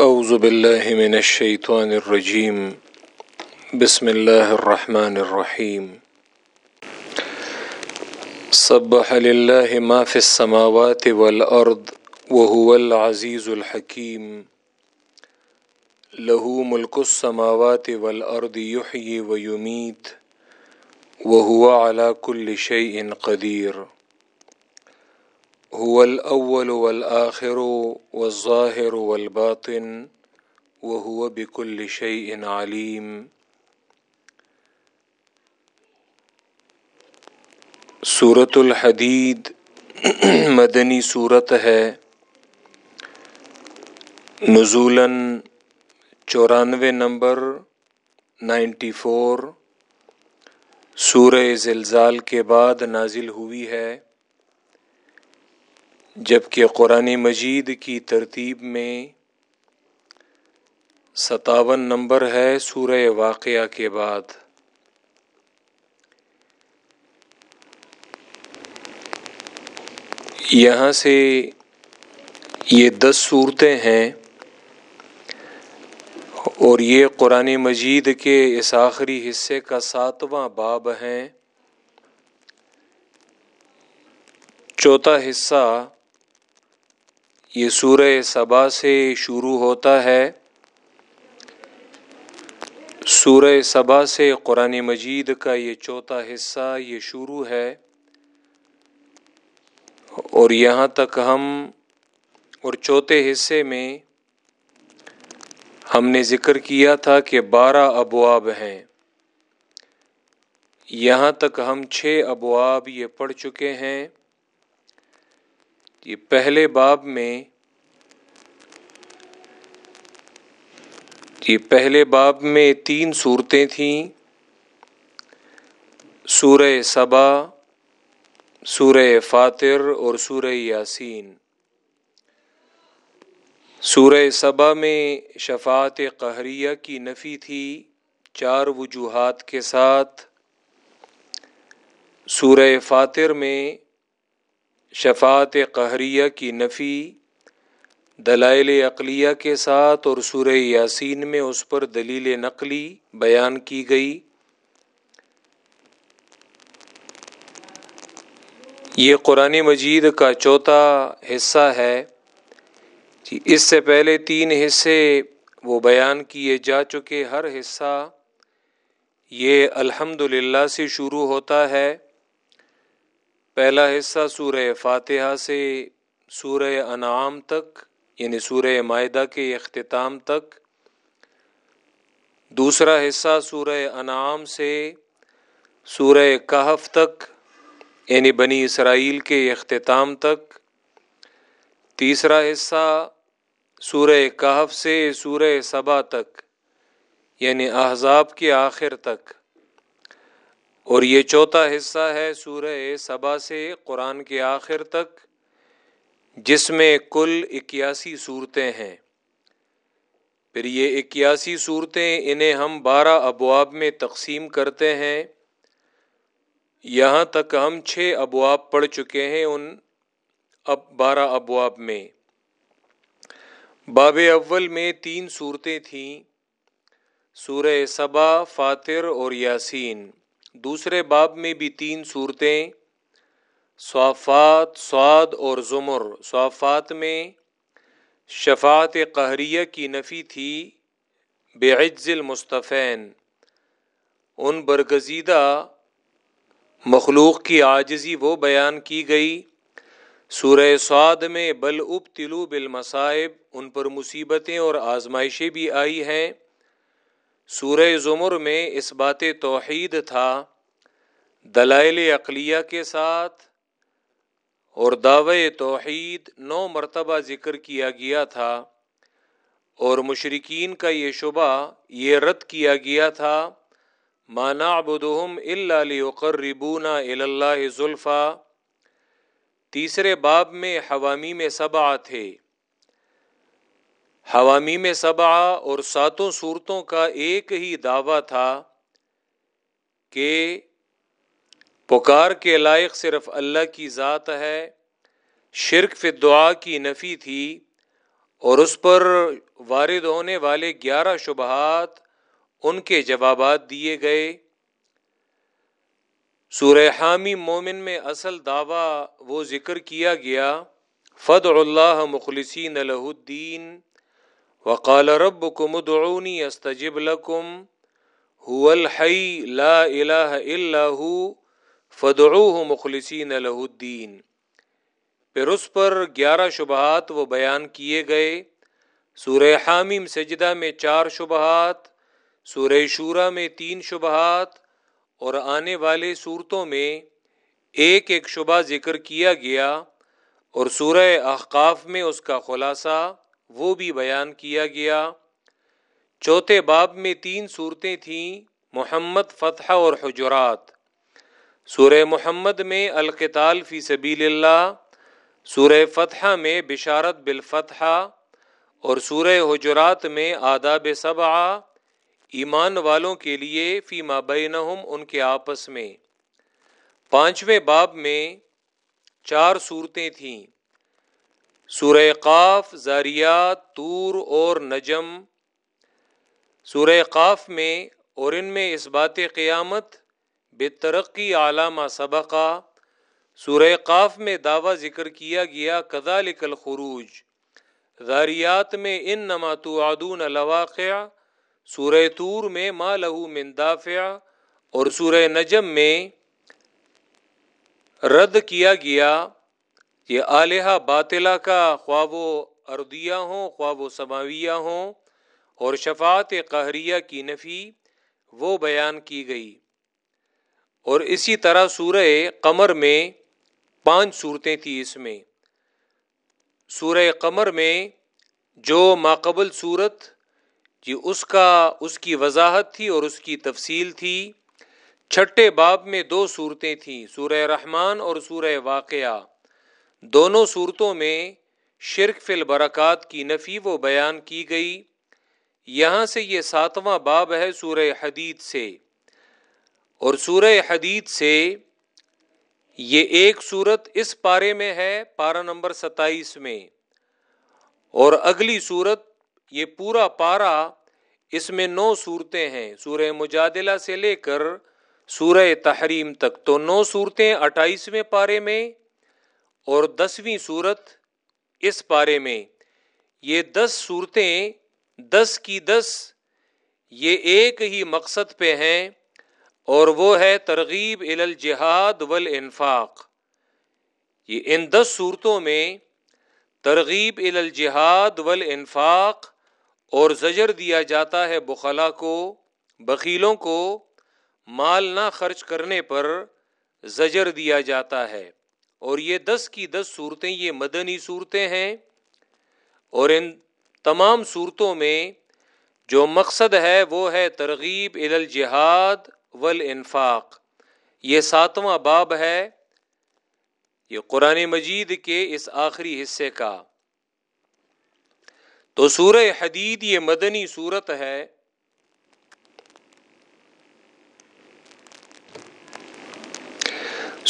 اعوذ باللہ من الشیطان الرجیم بسم اللہ الرحمن الرحیم سبح للہ ما فی السماوات والارض وهو العزیز الحکیم له ملک السماوات والارض یحیی ویمیت وهو على كل شيء قدیر هو الأول والآخر والظاهر والباطن وهو بكل شيء عليم. سورة الحدید مدنی صورت ہے. نزولاً چورانوے نمبر نائنٹی فور. سورہ زلزال کے بعد نازل ہوئی ہے. جبکہ قرآن مجید کی ترتیب میں ستاون نمبر ہے سورہ واقعہ کے بعد۔ یہاں سے یہ دس صورتیں ہیں اور یہ قرآن مجید کے اس آخری حصے کا ساتواں باب ہیں۔ چوتھا حصہ یہ سورہ صبا سے شروع ہوتا ہے۔ سورہ صبا سے قرآن مجید کا یہ چوتھا حصہ یہ شروع ہے۔ اور یہاں تک ہم اور چوتھے حصے میں ہم نے ذکر کیا تھا کہ بارہ ابواب ہیں۔ یہاں تک ہم چھ ابواب یہ پڑھ چکے ہیں۔ یہ پہلے باب میں یہ پہلے باب میں تین صورتیں تھیں، سورہ صبا سورہ فاتر اور سورہ یاسین۔ سورہ صبا میں شفاعت قہریہ کی نفی تھی چار وجوہات کے ساتھ۔ سورہ فاتر میں شفاعت قہریہ کی نفی دلائل عقلیہ کے ساتھ اور سورہ یاسین میں اس پر دلیل نقلی بیان کی گئی۔ یہ قرآن مجید کا چوتھا حصہ ہے۔ جی اس سے پہلے تین حصے وہ بیان کیے جا چکے۔ ہر حصہ یہ الحمد سے شروع ہوتا ہے۔ پہلا حصہ سورہ فاتحہ سے سورہ انعام تک یعنی سورہ معدہ کے اختتام تک۔ دوسرا حصہ سورہ انعام سے سورہ کہف تک یعنی بنی اسرائیل کے اختتام تک۔ تیسرا حصہ سورہ کہف سے سورہ صبا تک یعنی احزاب کے آخر تک۔ اور یہ چوتھا حصہ ہے سورہ صبا سے قرآن کے آخر تک، جس میں کل اکیاسی صورتیں ہیں۔ پھر یہ اکیاسی صورتیں انہیں ہم بارہ ابواب میں تقسیم کرتے ہیں۔ یہاں تک ہم چھ ابواب پڑھ چکے ہیں ان اب بارہ ابواب میں۔ باب اول میں تین صورتیں تھیں، سورہ صبا فاتر اور یاسین۔ دوسرے باب میں بھی تین صورتیں، صوافات سعد اور زمر۔ صوافات میں شفاعت قہریہ کی نفی تھی بعز المصطفین۔ ان برگزیدہ مخلوق کی عاجزی وہ بیان کی گئی۔ سورہ سعد میں بل اب تلو بالمصائب، ان پر مصیبتیں اور آزمائشیں بھی آئی ہیں۔ سورہ زمر میں اس بات توحید تھا، دلائل عقلیہ کے ساتھ اور دعوی توحید نو مرتبہ ذکر کیا گیا تھا اور مشرقین کا یہ شبہ، یہ رد کیا گیا تھا مانا ابدہم اللہ ربونا اللہ ذلفا تیسرے باب میں حوامی میں صبا تھے۔ حوامی میں صبا اور ساتوں صورتوں کا ایک ہی دعویٰ تھا کہ پکار کے لائق صرف اللہ کی ذات ہے، شرک فی دعا کی نفی تھی اور اس پر وارد ہونے والے گیارہ شبہات ان کے جوابات دیے گئے۔ سورہ حامی مومن میں اصل دعویٰ وہ ذکر کیا گیا فد اللہ مخلصین الدین وقال رب کو مدعونی استجب لکم هو الحی لا الہ الا ہو فدعوہ مخلصین الہ الدین پھر اس پر گیارہ شبہات وہ بیان کیے گئے. سورہ حامیم سجدہ میں چار شبہات، سورہ شورہ میں تین شبہات، اور آنے والے صورتوں میں ایک ایک شبہ ذکر کیا گیا، اور سورہ احقاف میں اس کا خلاصہ وہ بھی بیان کیا گیا۔ چوتھے باب میں تین صورتیں تھیں، محمد فتح اور حجرات۔ سورہ محمد میں القتال فی سبیل اللہ، سورہ فتح میں بشارت بالفتح، اور سورہ حجرات میں آداب صبع ایمان والوں کے لیے فی مابینہم ان کے آپس میں۔ پانچویں باب میں چار صورتیں تھیں۔ سورہ قاف، زاریات تور اور نجم۔ سورہ قاف میں اور ان میں اس بات قیامت، بے ترقی علامہ سبقہ سورہ قاف میں دعویٰ ذکر کیا گیا، کذالک الخروج۔ ذاریات میں ان نماتو عدون الواقع سورہ تور میں ما لہو من دافع۔ اور سورہ نجم میں رد کیا گیا یہ آلیہ باطلا کا خواب و اردیہ ہوں خواب و سماویہ ہوں اور شفاعت قہریہ کی نفی وہ بیان کی گئی۔ اور اسی طرح سورہ قمر میں پانچ صورتیں تھیں اس میں۔ سورہ قمر میں جو ماقبل صورت جی اس کا، اس کی وضاحت تھی اور اس کی تفصیل تھی۔ چھٹے باب میں دو صورتیں تھیں، سورہ رحمان اور سورہ واقعہ۔ دونوں صورتوں میں شرک فی البرکات کی نفی و بیان کی گئی۔ یہاں سے یہ ساتواں باب ہے سورہ حدید سے۔ اور سورہ حدید سے یہ ایک صورت اس پارے میں ہے پارا نمبر ستائیس میں۔ اور اگلی صورت، یہ پورا پارا اس میں نو صورتیں ہیں۔ سورہ مجادلہ سے لے کر سورہ تحریم تک۔ تو نو صورتیں اٹھائیسویں پارے میں اور دسویں صورت اس پارے میں۔ یہ دس صورتیں، دس کی دس، یہ ایک ہی مقصد پہ ہیں اور وہ ہے ترغیب الجہاد والانفاق۔ یہ ان دس صورتوں میں ترغیب الجہاد والانفاق اور زجر دیا جاتا ہے بخلا کو، بخیلوں کو مال نہ خرچ کرنے پر زجر دیا جاتا ہے۔ اور یہ دس کی دس صورتیں، یہ مدنی صورتیں ہیں۔ اور ان تمام صورتوں میں جو مقصد ہے، وہ ہے ترغیب الجہاد والانفاق۔ یہ ساتواں باب ہے، یہ قرآن مجید کے اس آخری حصے کا۔ تو سورہ حدید یہ مدنی صورت ہے۔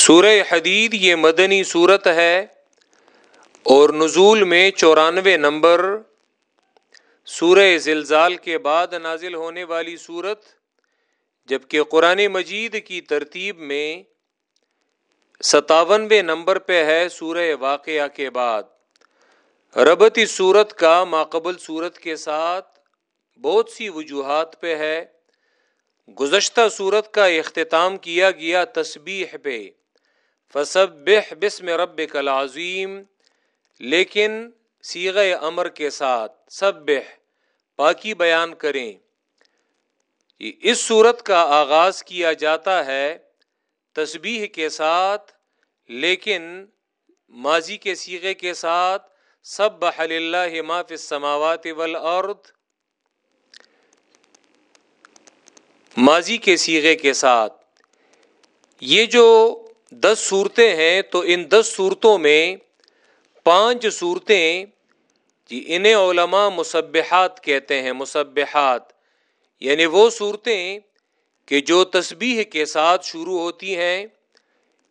سورہ حدید یہ مدنی صورت ہے اور نزول میں چورانوے نمبر سورہ زلزال کے بعد نازل ہونے والی صورت، جبکہ قرآن مجید کی ترتیب میں ستاونوے نمبر پہ ہے سورہ واقعہ کے بعد۔ ربتی صورت کا ماقبل صورت کے ساتھ بہت سی وجوہات پہ ہے۔ گزشتہ صورت کا اختتام کیا گیا تسبیح پہ۔ فصب بسم رب عظیم لیکن سیغ امر کے ساتھ سب پاکی بیان کریں۔ اس صورت کا آغاز کیا جاتا ہے تسبیح کے ساتھ، لیکن ماضی کے سیغے کے ساتھ سب بحل اللہ ما فی السماوات والارض۔ ماضی کے سیغے کے ساتھ۔ یہ جو دس صورتیں ہیں تو ان دس صورتوں میں پانچ صورتیں جی انہیں علماء مصبحات کہتے ہیں مصبحات یعنی وہ صورتیں کہ جو تسبیح کے ساتھ شروع ہوتی ہیں۔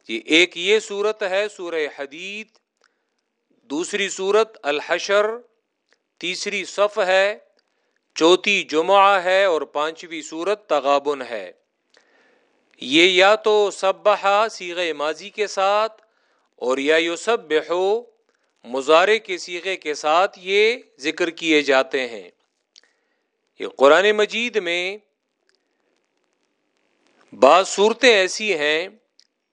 جی ایک یہ صورت ہے سورہ حدید، دوسری صورت الحشر، تیسری صف ہے، چوتھی جمعہ ہے اور پانچویں صورت تغابن ہے۔ یہ یا تو سب سیغ ماضی کے ساتھ اور یا یو سب بہو مظاہرے کے سیغے کے ساتھ یہ ذکر کیے جاتے ہیں۔ یہ قرآن مجید میں بعض صورتیں ایسی ہیں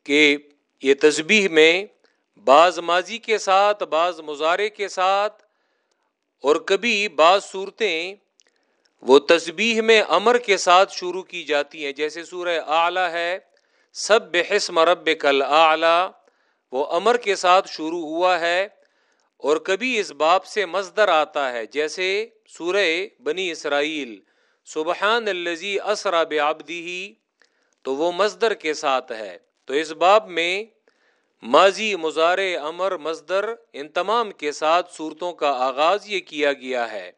کہ یہ تسبیح میں بعض ماضی کے ساتھ، بعض مظاہرے کے ساتھ اور کبھی بعض صورتیں وہ تسبیح میں امر کے ساتھ شروع کی جاتی ہیں۔ جیسے سورہ اعلیٰ ہے سب بحسم رب کل اعلیٰ وہ امر کے ساتھ شروع ہوا ہے اور کبھی اس باپ سے مزدر آتا ہے۔ جیسے سورہ بنی اسرائیل، سبحان الزی اسرا بابدی تو وہ مزدر کے ساتھ ہے۔ تو اس باب میں ماضی مزار امر مزدر ان تمام کے ساتھ صورتوں کا آغاز یہ کیا گیا ہے۔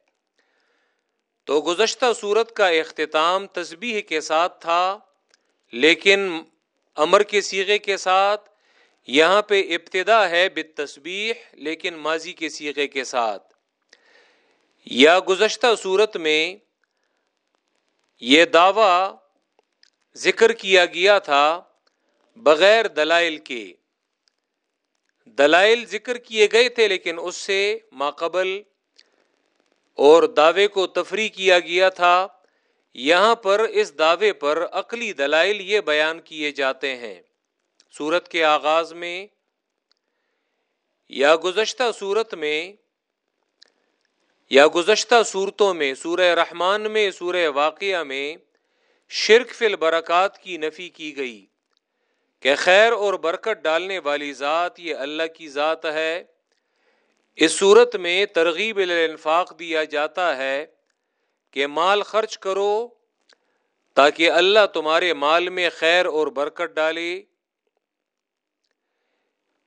تو گزشتہ صورت کا اختتام تسبیح کے ساتھ تھا، لیکن امر کے سیغے کے ساتھ، یہاں پہ ابتدا ہے بت لیکن ماضی کے سیغے کے ساتھ۔ یا گزشتہ صورت میں یہ دعویٰ ذکر کیا گیا تھا بغیر دلائل کے۔ دلائل ذکر کیے گئے تھے، لیکن اس سے ماقبل اور دعوے کو تفریح کیا گیا تھا، یہاں پر اس دعوے پر عقلی دلائل یہ بیان کیے جاتے ہیں۔ سورت کے آغاز میں یا گزشتہ صورت میں، یا گزشتہ صورتوں میں، سورہ رحمان میں، سورہ واقعہ میں شرک فی البرکات کی نفی کی گئی کہ خیر اور برکت ڈالنے والی ذات یہ اللہ کی ذات ہے۔ اس صورت میں ترغیب الانفاق دیا جاتا ہے کہ مال خرچ کرو تاکہ اللہ تمہارے مال میں خیر اور برکت ڈالے۔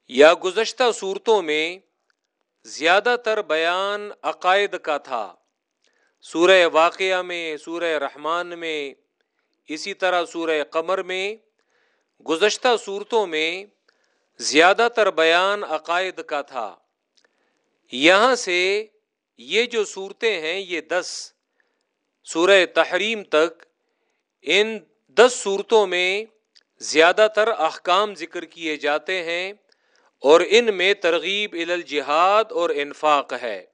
یا گزشتہ صورتوں میں زیادہ تر بیان عقائد کا تھا۔ سورہ واقعہ میں، سورہ رحمان میں، اسی طرح سورہ قمر میں۔ گزشتہ صورتوں میں زیادہ تر بیان عقائد کا تھا۔ یہاں سے یہ جو صورتیں ہیں، یہ دس سورہ تحریم تک، ان دس صورتوں میں زیادہ تر احکام ذکر کیے جاتے ہیں اور ان میں ترغیب الجہاد اور انفاق ہے۔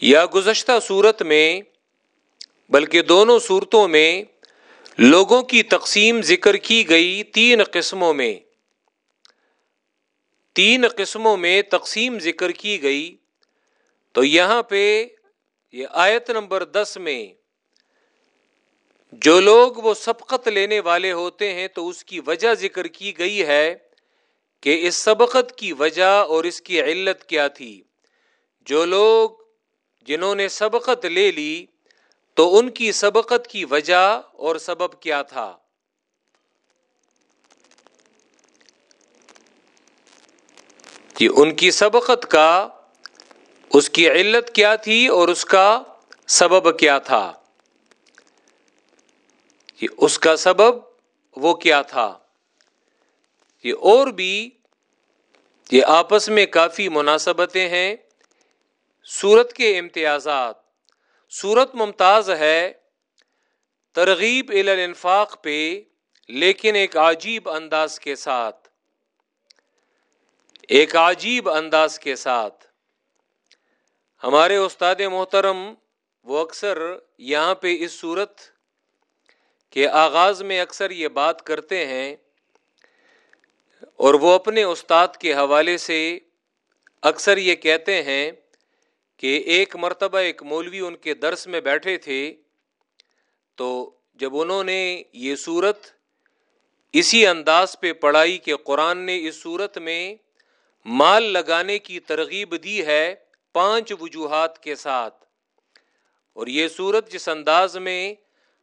یا گزشتہ صورت میں، بلکہ دونوں صورتوں میں لوگوں کی تقسیم ذکر کی گئی تین قسموں میں۔ تین قسموں میں تقسیم ذکر کی گئی۔ تو یہاں پہ یہ آیت نمبر دس میں جو لوگ وہ سبقت لینے والے ہوتے ہیں تو اس کی وجہ ذکر کی گئی ہے کہ اس سبقت کی وجہ اور اس کی علت کیا تھی۔ جو لوگ جنہوں نے سبقت لے لی تو ان کی سبقت کی وجہ اور سبب کیا تھا۔ کہ ان کی سبقت کا، اس کی علت کیا تھی اور اس کا سبب کیا تھا؟ کہ اس کا سبب وہ کیا تھا؟ یہ اور بھی یہ آپس میں کافی مناسبتیں ہیں۔ سورت کے امتیازات، سورت ممتاز ہے ترغیب الانفاق پہ، لیکن ایک عجیب انداز کے ساتھ۔ ایک عجیب انداز کے ساتھ۔ ہمارے استاد محترم، وہ اکثر یہاں پہ اس صورت کے آغاز میں اکثر یہ بات کرتے ہیں اور وہ اپنے استاد کے حوالے سے اکثر یہ کہتے ہیں کہ ایک مرتبہ ایک مولوی ان کے درس میں بیٹھے تھے تو جب انہوں نے یہ صورت اسی انداز پہ پڑھائی کہ قرآن نے اس صورت میں مال لگانے کی ترغیب دی ہے پانچ وجوہات کے ساتھ۔ اور یہ صورت جس انداز میں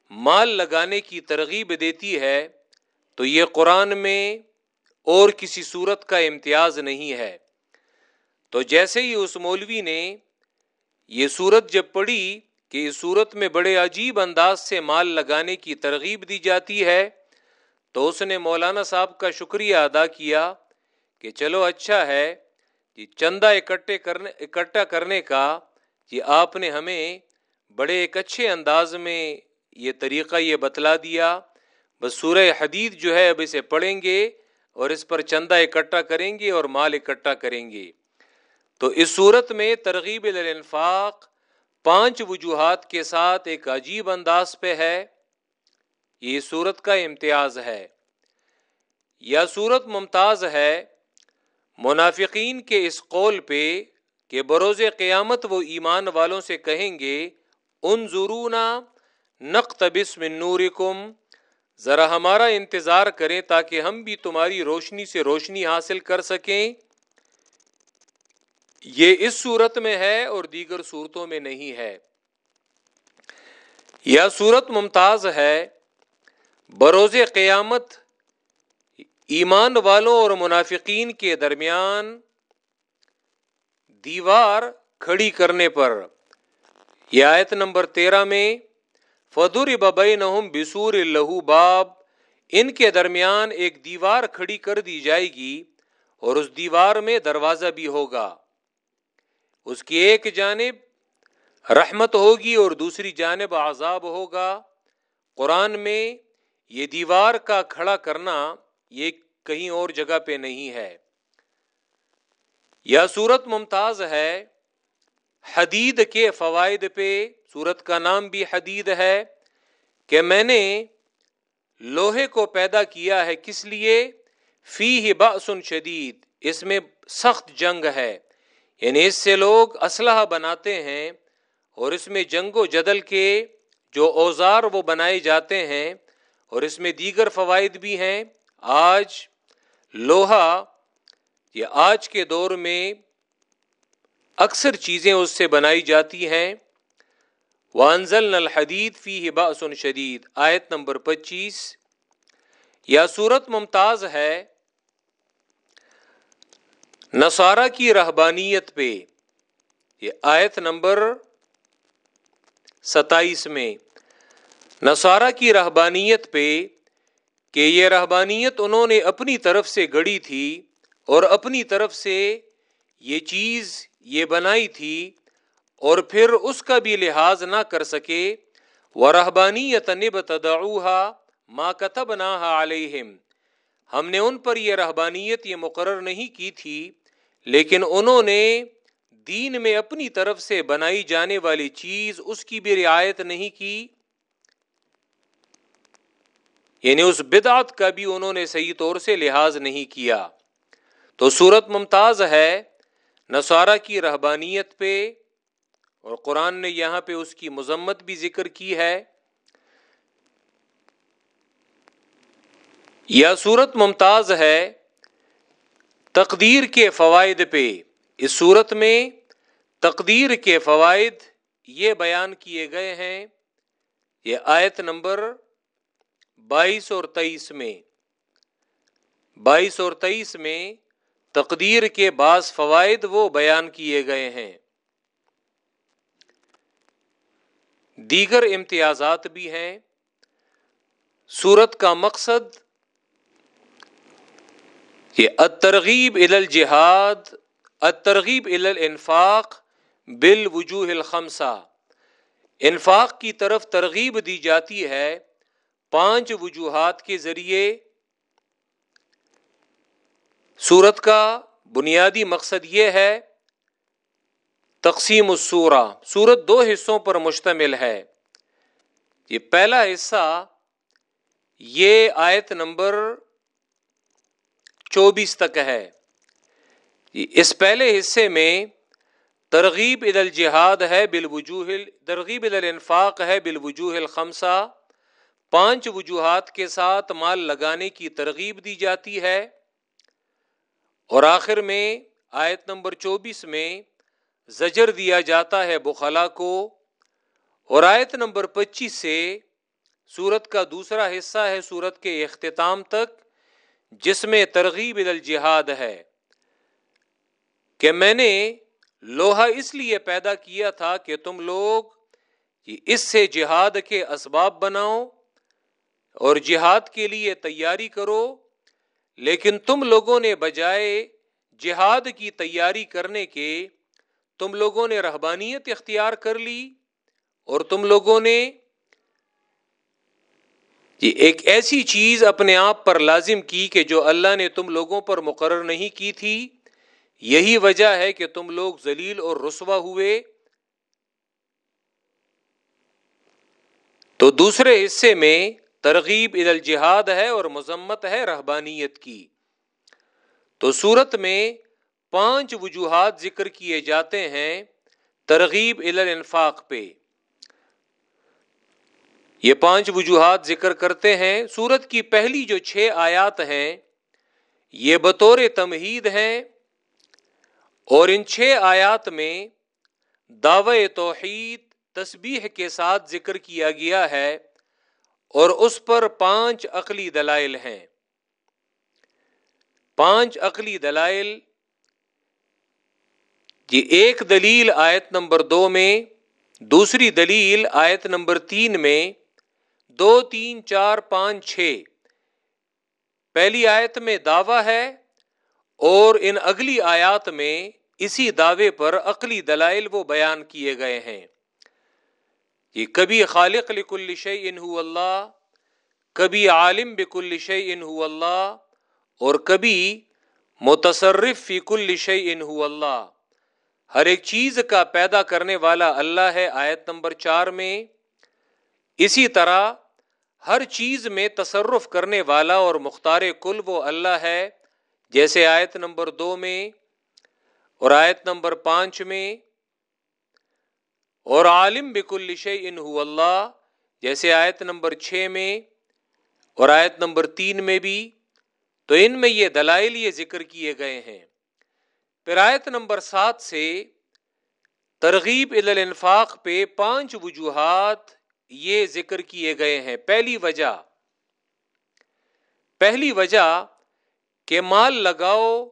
مال لگانے کی ترغیب دیتی ہے، تو یہ قرآن میں اور کسی صورت کا امتیاز نہیں ہے۔ تو جیسے ہی اس مولوی نے یہ صورت جب پڑھی کہ اس صورت میں بڑے عجیب انداز سے مال لگانے کی ترغیب دی جاتی ہے، تو اس نے مولانا صاحب کا شکریہ ادا کیا۔ کہ چلو اچھا ہے یہ چندہ اکٹھے کرنے، اکٹھا کرنے کا یہ آپ نے ہمیں بڑے ایک اچھے انداز میں یہ طریقہ یہ بتلا دیا۔ بس سورہ حدید جو ہے، اب اسے پڑھیں گے اور اس پر چندہ اکٹھا کریں گے اور مال اکٹھا کریں گے۔ تو اس صورت میں ترغیب الانفاق پانچ وجوہات کے ساتھ ایک عجیب انداز پہ ہے۔ یہ صورت کا امتیاز ہے۔ یا صورت ممتاز ہے۔ منافقین کے اس قول پہ کہ بروز قیامت وہ ایمان والوں سے کہیں گے ان ضرونا نقتبس من نورکم، ذرا ہمارا انتظار کریں تاکہ ہم بھی تمہاری روشنی سے روشنی حاصل کر سکیں۔ یہ اس صورت میں ہے اور دیگر صورتوں میں نہیں ہے۔ یا صورت ممتاز ہے۔ بروز قیامت ایمان والوں اور منافقین کے درمیان دیوار کھڑی کرنے پر۔ یہ آیت نمبر تیرہ میں فدور ببئی نہم بسور لہو باب، ان کے درمیان ایک دیوار کھڑی کر دی جائے گی اور اس دیوار میں دروازہ بھی ہوگا۔ اس کی ایک جانب رحمت ہوگی اور دوسری جانب عذاب ہوگا۔ قرآن میں یہ دیوار کا کھڑا کرنا یہ کہیں اور جگہ پہ نہیں ہے۔ یا صورت ممتاز ہے، حدید کے فوائد پہ، سورت کا نام بھی حدید ہے کہ میں نے لوہے کو پیدا کیا ہے کس لیے؟ فی ہی باسن شدید، اس میں سخت جنگ ہے۔ یعنی اس سے لوگ اسلحہ بناتے ہیں اور اس میں جنگ و جدل کے جو اوزار وہ بنائے جاتے ہیں اور اس میں دیگر فوائد بھی ہیں۔ آج لوہا، یہ آج کے دور میں اکثر چیزیں اس سے بنائی جاتی ہیں۔ وانزل الحدید فی باسن شدید آیت نمبر پچیس۔ یا صورت ممتاز ہے۔ نصارہ کی رہبانیت پہ۔ یہ آیت نمبر ستائیس میں۔ نصارہ کی رہبانیت پہ۔ کہ یہ رہبانیت انہوں نے اپنی طرف سے گڑی تھی اور اپنی طرف سے یہ چیز یہ بنائی تھی اور پھر اس کا بھی لحاظ نہ کر سکے وہ رحبانی تنب تدعوہا ما کتب نہ علیہم ہم نے ان پر یہ رہبانیت یہ مقرر نہیں کی تھی، لیکن انہوں نے دین میں اپنی طرف سے بنائی جانے والی چیز اس کی بھی رعایت نہیں کی۔ یعنی اس بدعت کا بھی انہوں نے صحیح طور سے لحاظ نہیں کیا۔ تو صورت ممتاز ہے نصارہ کی رہبانیت پہ اور قرآن نے یہاں پہ اس کی مذمت بھی ذکر کی ہے۔ یا صورت ممتاز ہے تقدیر کے فوائد پہ۔ اس صورت میں تقدیر کے فوائد یہ بیان کیے گئے ہیں۔ یہ آیت نمبر بائیس اور تیئیس میں، بائیس اور تیئیس میں تقدیر کے بعض فوائد وہ بیان کیے گئے ہیں۔ دیگر امتیازات بھی ہیں۔ سورت کا مقصد یہ اترغیب ال الجہاد اترغیب ال الانفاق بال وجوہ الخمسہ۔ انفاق کی طرف ترغیب دی جاتی ہے پانچ وجوہات کے ذریعے سورت کا بنیادی مقصد یہ ہے تقسیم السورہ۔ سورت دو حصوں پر مشتمل ہے۔ یہ پہلا حصہ یہ آیت نمبر چوبیس تک ہے۔ اس پہلے حصے میں ترغیب عید الجہاد ہے بالوجوہ ترغیب عید الانفاق ہے بالوجوہ الخمسہ۔ پانچ وجوہات کے ساتھ مال لگانے کی ترغیب دی جاتی ہے۔ اور آخر میں آیت نمبر چوبیس میں زجر دیا جاتا ہے بخلا کو۔ اور آیت نمبر پچیس سے سورت کا دوسرا حصہ ہے سورت کے اختتام تک، جس میں ترغیب الجہاد ہے۔ کہ میں نے لوہا اس لیے پیدا کیا تھا کہ تم لوگ اس سے جہاد کے اسباب بناؤ اور جہاد کے لیے تیاری کرو، لیکن تم لوگوں نے بجائے جہاد کی تیاری کرنے کے، تم لوگوں نے رہبانیت اختیار کر لی اور تم لوگوں نے یہ ایک ایسی چیز اپنے آپ پر لازم کی کہ جو اللہ نے تم لوگوں پر مقرر نہیں کی تھی۔ یہی وجہ ہے کہ تم لوگ ذلیل اور رسوا ہوئے۔ تو دوسرے حصے میں ترغیب الجہاد ہے اور مذمت ہے رہبانیت کی۔ تو صورت میں پانچ وجوہات ذکر کیے جاتے ہیں ترغیب الانفاق پہ۔ یہ پانچ وجوہات ذکر کرتے ہیں۔ سورت کی پہلی جو چھ آیات ہیں، یہ بطور تمہید ہیں۔ اور ان چھ آیات میں دعوی توحید تسبیح کے ساتھ ذکر کیا گیا ہے۔ اور اس پر پانچ عقلی دلائل ہیں۔ پانچ عقلی دلائل۔ یہ ایک دلیل آیت نمبر دو میں، دوسری دلیل آیت نمبر تین میں، دو تین چار پانچ چھ۔ پہلی آیت میں دعویٰ ہے اور ان اگلی آیات میں اسی دعوے پر عقلی دلائل وہ بیان کیے گئے ہیں۔ یہ کبھی خالق لکل شعی ان اللہ، کبھی عالم بکل شعی ان اللہ، اور کبھی متصرف فی کل شعی ان اللہ۔ ہر ایک چیز کا پیدا کرنے والا اللہ ہے، آیت نمبر چار میں۔ اسی طرح ہر چیز میں تصرف کرنے والا اور مختار کل وہ اللہ ہے۔ جیسے آیت نمبر دو میں اور آیت نمبر پانچ میں۔ اور عالم بک الش ان اللہ، جیسے آیت نمبر چھ میں اور آیت نمبر تین میں بھی، تو ان میں یہ دلائل یہ ذکر کیے گئے ہیں۔ پھر آیت نمبر سات سے ترغیب الانفاق پہ پانچ وجوہات یہ ذکر کیے گئے ہیں۔ پہلی وجہ پہلی وجہ کہ مال لگاؤ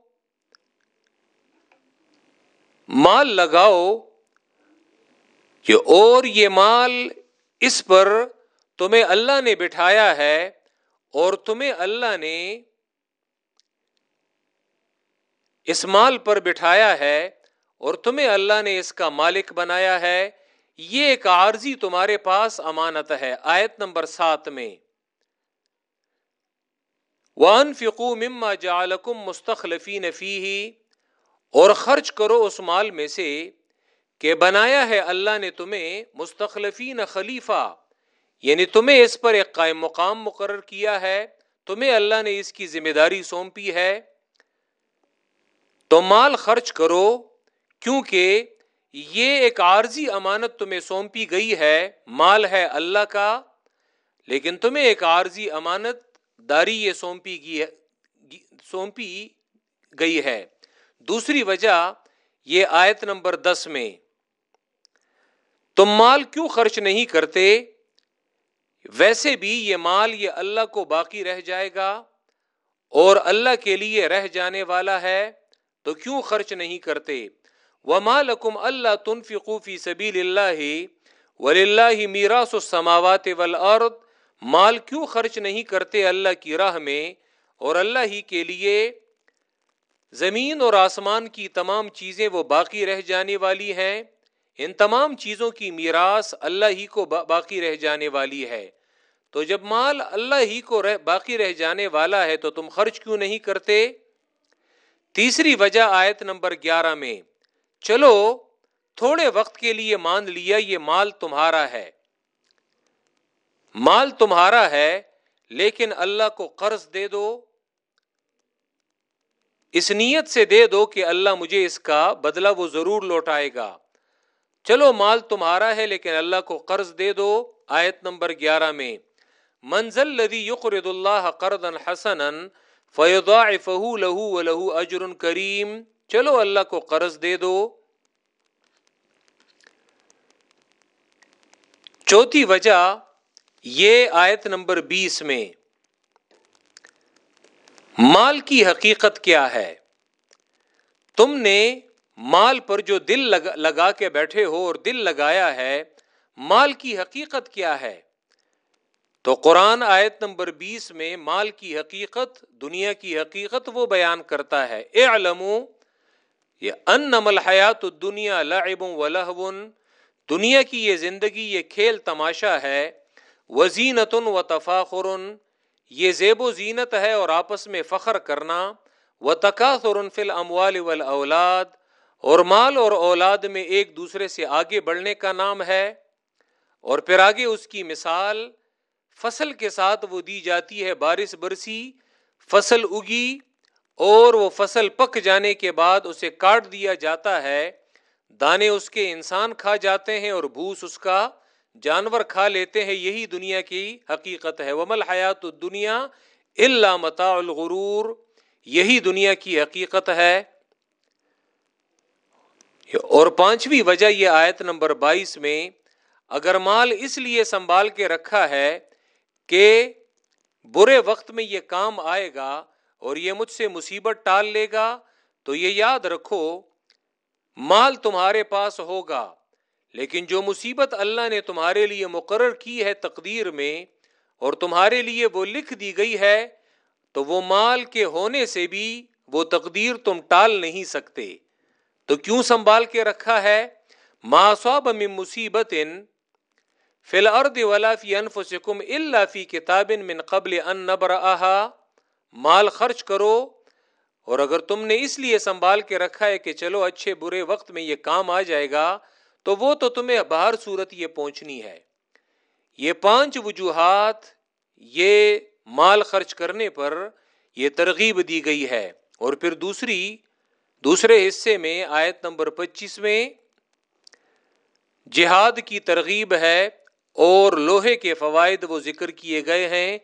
مال لگاؤ کہ اور یہ مال اس پر تمہیں اللہ نے بٹھایا ہے اور تمہیں اللہ نے اس مال پر بٹھایا ہے اور تمہیں اللہ نے اس کا مالک بنایا ہے، یہ ایک عارضی تمہارے پاس امانت ہے۔ آیت نمبر سات میں۔ وان فکو مما جالکم مستخلفی نفی اور خرچ کرو اس مال میں سے۔ کہ بنایا ہے اللہ نے تمہیں مستخلفین خلیفہ یعنی تمہیں اس پر ایک قائم مقام مقرر کیا ہے، تمہیں اللہ نے اس کی ذمہ داری سونپی ہے۔ تو مال خرچ کرو، کیونکہ یہ ایک عارضی امانت تمہیں سونپی گئی ہے، مال ہے اللہ کا، لیکن تمہیں ایک عارضی امانت داری یہ سونپی گئی سونپی گئی ہے۔ دوسری وجہ یہ آیت نمبر دس میں تم مال کیوں خرچ نہیں کرتے؟ ویسے بھی یہ مال یہ اللہ کو باقی رہ جائے گا اور اللہ کے لیے رہ جانے والا ہے، تو کیوں خرچ نہیں کرتے؟ وما لکم اللہ تنفقوا فی سبیل اللہ وللہ میراث السماوات والارض مال کیوں خرچ نہیں کرتے اللہ کی راہ میں؟ اور اللہ ہی کے لیے زمین اور آسمان کی تمام چیزیں وہ باقی رہ جانے والی ہیں۔ ان تمام چیزوں کی میراث اللہ ہی کو باقی رہ جانے والی ہے۔ تو جب مال اللہ ہی کو رہ باقی رہ جانے والا ہے تو تم خرچ کیوں نہیں کرتے؟ تیسری وجہ آیت نمبر گیارہ میں، چلو، تھوڑے وقت کے لیے مان لیا یہ مال تمہارا ہے۔ مال تمہارا ہے، لیکن اللہ کو قرض دے دو۔ اس نیت سے دے دو کہ اللہ مجھے اس کا بدلہ وہ ضرور لوٹائے گا۔ چلو مال تمہارا ہے، لیکن اللہ کو قرض دے دو، آیت نمبر گیارہ میں۔ منزل لدی یقرد اللہ قرض حسن فیضا فہو لہو لہو اجر کریم۔ چلو اللہ کو قرض دے دو۔ چوتھی وجہ یہ آیت نمبر بیس میں۔ مال کی حقیقت کیا ہے؟ تم نے مال پر جو دل لگا لگا کے بیٹھے ہو اور دل لگایا ہے، مال کی حقیقت کیا ہے؟ تو قرآن آیت نمبر بیس میں مال کی حقیقت، دنیا کی حقیقت وہ بیان کرتا ہے۔ اے یہ ان نمل حیات دنیا لعب و لہون دنیا کی یہ زندگی، یہ کھیل تماشا ہے۔ وزینت و تفاخر، یہ زیب و زینت ہے اور آپس میں فخر کرنا۔ و تقاصر فل اموال اولاد اور مال اور اولاد میں ایک دوسرے سے آگے بڑھنے کا نام ہے۔ اور پھر آگے اس کی مثال، فصل کے ساتھ وہ دی جاتی ہے بارش برسی، فصل اگی اور وہ فصل پک جانے کے بعد اسے کاٹ دیا جاتا ہے۔ دانے اس کے انسان کھا جاتے ہیں اور بھوس اس کا جانور کھا لیتے ہیں۔ یہی دنیا کی حقیقت ہے۔ ومل حیات دنیا اللہ متا الغرور۔ یہی دنیا کی حقیقت ہے۔ اور پانچویں وجہ یہ آیت نمبر بائیس میں اگر مال اس لیے سنبھال کے رکھا ہے کہ برے وقت میں یہ کام آئے گا اور یہ مجھ سے مصیبت ٹال لے گا، تو یہ یاد رکھو، مال تمہارے پاس ہوگا، لیکن جو مصیبت اللہ نے تمہارے لیے مقرر کی ہے تقدیر میں اور تمہارے لیے وہ لکھ دی گئی ہے، تو وہ مال کے ہونے سے بھی وہ تقدیر تم ٹال نہیں سکتے۔ تو کیوں سنبھال کے رکھا ہے؟ ماسواب من مصیبت فی الارض ولا فی انفسکم الا فی کتاب من قبل ان نبرأها مال خرچ کرو، اور اگر تم نے اس لیے سنبھال کے رکھا ہے کہ چلو اچھے برے وقت میں یہ کام آ جائے گا، تو وہ تو تمہیں باہر صورت یہ پہنچنی ہے۔ یہ پانچ وجوہات، یہ مال خرچ کرنے پر یہ ترغیب دی گئی ہے۔ اور پھر دوسری دوسرے حصے میں آیت نمبر پچیس میں جہاد کی ترغیب ہے اور لوہے کے فوائد وہ ذکر کیے گئے ہیں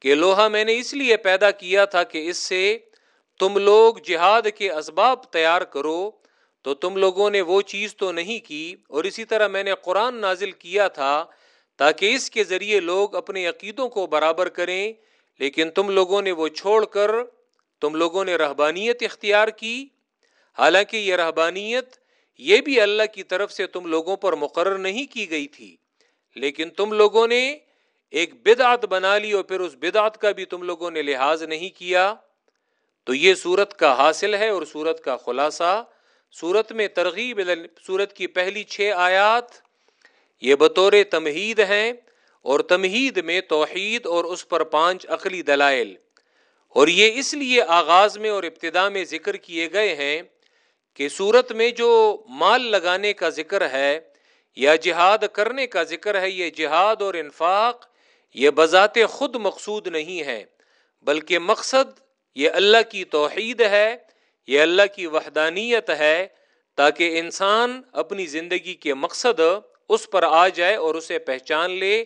کہ لوہا میں نے اس لیے پیدا کیا تھا کہ اس سے تم لوگ جہاد کے اسباب تیار کرو، تو تم لوگوں نے وہ چیز تو نہیں کی اور اسی طرح میں نے قرآن نازل کیا تھا تاکہ اس کے ذریعے لوگ اپنے عقیدوں کو برابر کریں، لیکن تم لوگوں نے وہ چھوڑ کر تم لوگوں نے رہبانیت اختیار کی حالانکہ یہ رہبانیت، یہ بھی اللہ کی طرف سے تم لوگوں پر مقرر نہیں کی گئی تھی۔ لیکن تم لوگوں نے ایک بدعت بنا لی اور پھر اس بدعت کا بھی تم لوگوں نے لحاظ نہیں کیا۔ تو یہ سورت کا حاصل ہے اور سورت کا خلاصہ، سورت میں ترغیب سورت کی پہلی چھ آیات یہ بطور تمہید ہیں اور تمہید میں توحید اور اس پر پانچ عقلی دلائل۔ اور یہ اس لیے آغاز میں اور ابتدا میں ذکر کیے گئے ہیں کہ سورت میں جو مال لگانے کا ذکر ہے یا جہاد کرنے کا ذکر ہے، یہ جہاد اور انفاق، یہ بذات خود مقصود نہیں ہے، بلکہ مقصد یہ اللہ کی توحید ہے، یہ اللہ کی وحدانیت ہے تاکہ انسان اپنی زندگی کے مقصد اس پر آ جائے اور اسے پہچان لے۔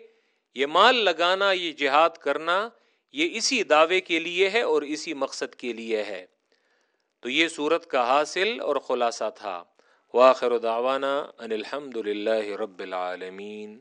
یہ مال لگانا، یہ جہاد کرنا، یہ اسی دعوے کے لیے ہے اور اسی مقصد کے لیے ہے۔ تو یہ صورت کا حاصل اور خلاصہ تھا۔ واخر دعوانا ان الحمد للہ رب العالمین۔